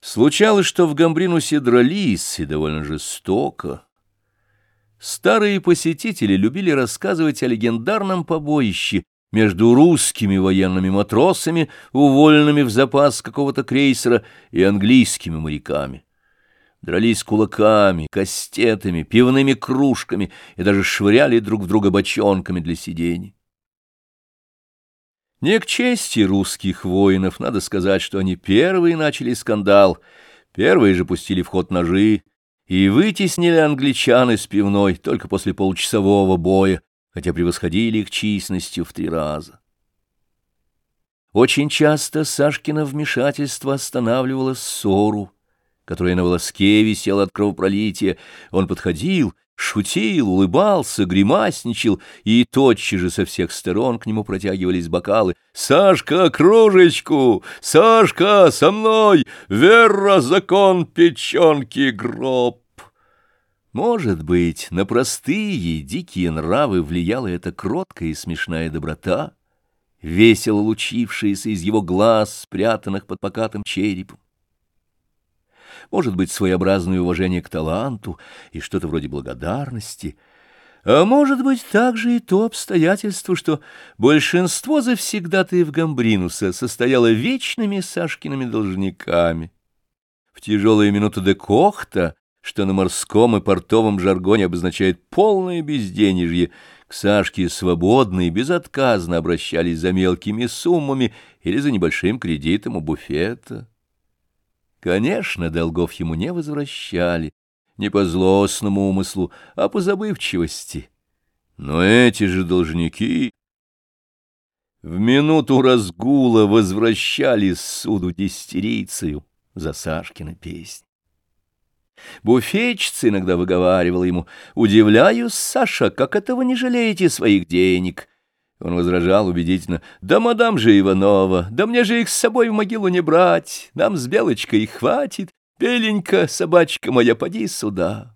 Случалось, что в Гамбринусе дрались, и довольно жестоко. Старые посетители любили рассказывать о легендарном побоище между русскими военными матросами, уволенными в запас какого-то крейсера, и английскими моряками. Дрались кулаками, кастетами, пивными кружками и даже швыряли друг в друга бочонками для сидений. Не к чести русских воинов, надо сказать, что они первые начали скандал, первые же пустили в ход ножи и вытеснили англичан из пивной только после получасового боя, хотя превосходили их численностью в три раза. Очень часто Сашкино вмешательство останавливало ссору, которая на волоске висела от кровопролития. Он подходил шутил, улыбался, гримасничал, и тотчас же со всех сторон к нему протягивались бокалы. «Сашка, кружечку! Сашка, со мной! Вера, закон, печенки, гроб!» Может быть, на простые, дикие нравы влияла эта кроткая и смешная доброта, весело лучившаяся из его глаз, спрятанных под покатым черепом может быть, своеобразное уважение к таланту и что-то вроде благодарности, а может быть также и то обстоятельство, что большинство завсегдатаев Гамбринуса состояло вечными Сашкиными должниками. В тяжелые минуты декохта, что на морском и портовом жаргоне обозначает полное безденежье, к Сашке свободно и безотказно обращались за мелкими суммами или за небольшим кредитом у буфета. Конечно, долгов ему не возвращали, не по злостному умыслу, а по забывчивости. Но эти же должники в минуту разгула возвращали суду дистерицию за Сашкина песнь. Буфетчица иногда выговаривала ему, «Удивляюсь, Саша, как этого не жалеете своих денег?» Он возражал убедительно, «Да мадам же Иванова, да мне же их с собой в могилу не брать, нам с Белочкой хватит, Беленька, собачка моя, поди сюда».